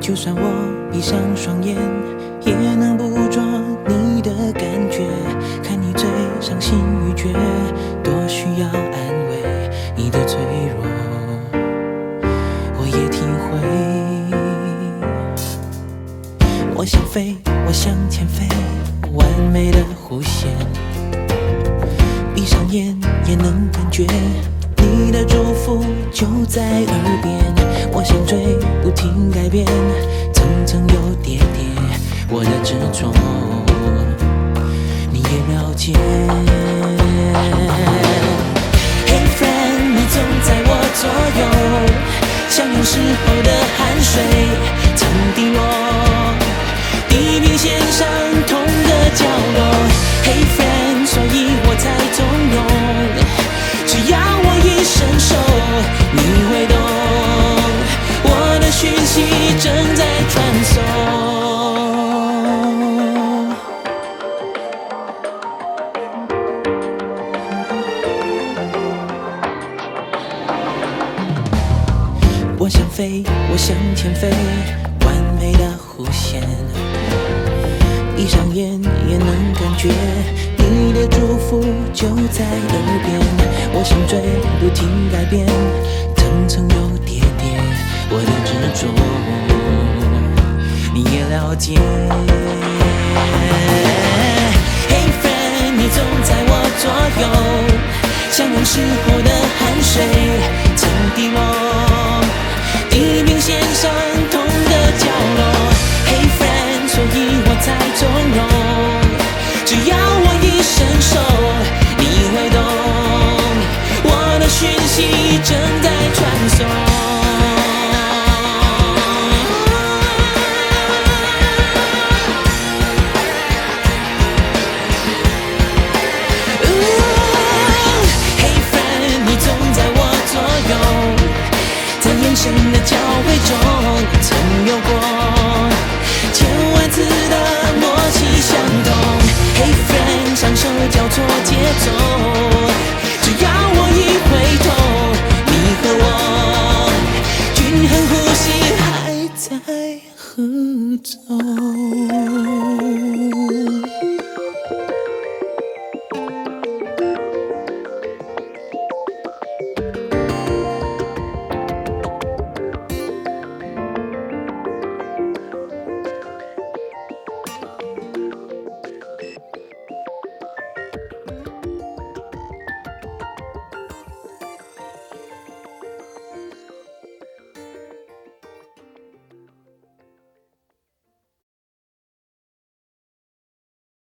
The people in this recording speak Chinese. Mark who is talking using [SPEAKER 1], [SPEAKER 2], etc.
[SPEAKER 1] 就算我闭上双眼也能捕捉你的感觉看你最伤心欲绝多需要安慰。你的脆弱我也体会我想飞我向前飞完美的弧线。闭上眼也能感觉你的重福就在耳边。我想追，不停改变，层层又叠叠，我的执着你也了解。Hey friend，你总在我左右，像有时候的汗水我想飞，我向前飞，完美的弧线，闭上眼也能感觉你的祝福就在耳边。我想追，不停改变，层层又叠叠，我的执着你也了解。Hey friend，你总在我左右，相拥时候的汗水曾滴落线上同个角落。Hey friend，所以我才纵容，只要我一伸手，你会懂，我的讯息正在传送。Hey friend，你总在我左右，在眼神的交汇中，曾有过千万次的默契相通。Hey friend，双手交错节奏，只要我一回头，你和我均衡呼吸还在合奏。